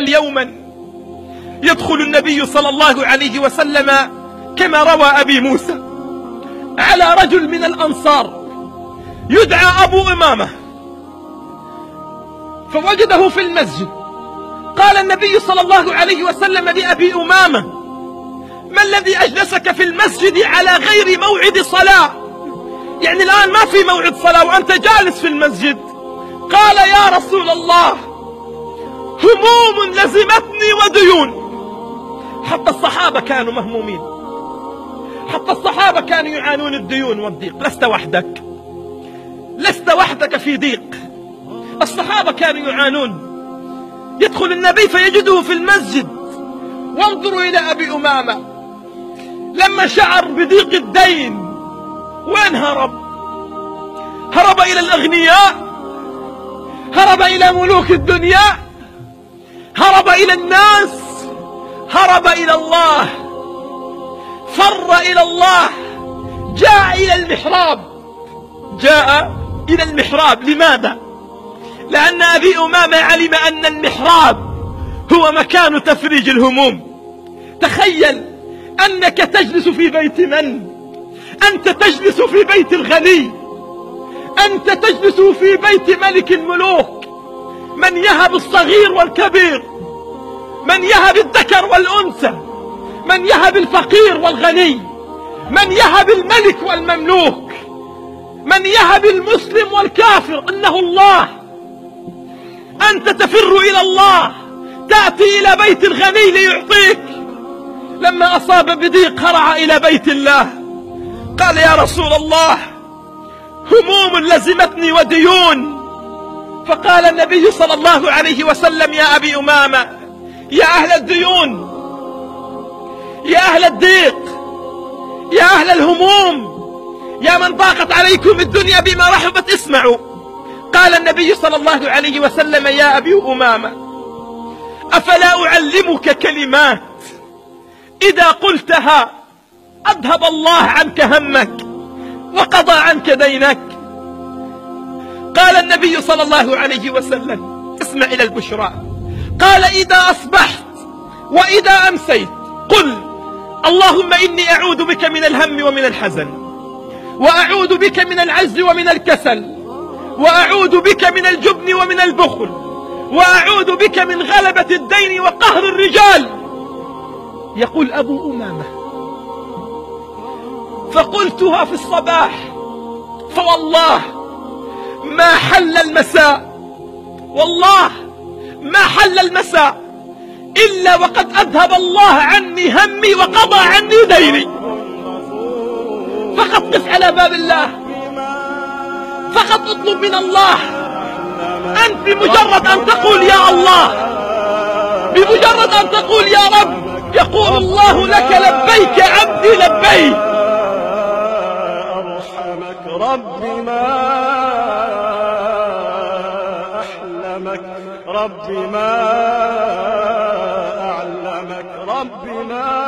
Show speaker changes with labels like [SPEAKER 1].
[SPEAKER 1] بل يوما يدخل النبي صلى الله عليه وسلم كما روى أبي موسى على رجل من الأنصار يدعى أبو إمامة فوجده في المسجد. قال النبي صلى الله عليه وسلم لأبي أمامة ما الذي أجلسك في المسجد على غير موعد صلاة؟ يعني الآن ما في موعد صلاة وأنت جالس في المسجد. قال يا رسول الله هموم لزمتني وديون. حتى الصحابة كانوا مهمومين. حتى الصحابة كانوا يعانون الديون والضيق. لست وحدك. لست وحدك في ضيق. الصحابة كانوا يعانون. يدخل النبي فيجده في المسجد. وانظروا إلى أبي أمامة. لما شعر بضيق الدين وين هرب؟ هرب إلى الأغنياء. هرب إلى ملوك الدنيا. هرب إلى الناس هرب إلى الله فر إلى الله جاء إلى المحراب جاء إلى المحراب لماذا؟ لأن أبي أمامة علم أن المحراب هو مكان تفريج الهموم تخيل أنك تجلس في بيت من؟ أنت تجلس في بيت الغني أنت تجلس في بيت ملك الملوك من يهب الصغير والكبير من يهب الذكر والأنثى من يهب الفقير والغني من يهب الملك والمملوك من يهب المسلم والكافر إنه الله. أنت تفر إلى الله تأتي إلى بيت الغني ليعطيك. لما أصاب بضيق هرع إلى بيت الله قال يا رسول الله هموم لزمتني وديون. فقال النبي صلى الله عليه وسلم يا أبي أمامة يا أهل الديون يا أهل الضيق يا أهل الهموم يا من ضاقت عليكم الدنيا بما رحبت اسمعوا. قال النبي صلى الله عليه وسلم يا أبي أمامة أفلا أعلمك كلمات؟ إذا قلتها أذهب الله عنك همك وقضى عنك دينك. قال النبي صلى الله عليه وسلم اسمع إلى البشرى. قال إذا أصبحت وإذا أمسيت قل اللهم إني أعوذ بك من الهم ومن الحزن وأعوذ بك من العجز ومن الكسل وأعوذ بك من الجبن ومن البخل وأعوذ بك من غلبة الدين وقهر الرجال. يقول أبو أمامة فقلتها في الصباح فوالله ما حل المساء. والله ما حل المساء. إلا وقد أذهب الله عني همي وقضى عني ديني. فقط قف على باب الله. فقط اطلب من الله. أنت بمجرد أن تقول يا الله. بمجرد أن تقول يا رب. يقول الله لك لبيك عبدي لبيك.
[SPEAKER 2] رب ما أحلمك رب ما أعلمك رب ما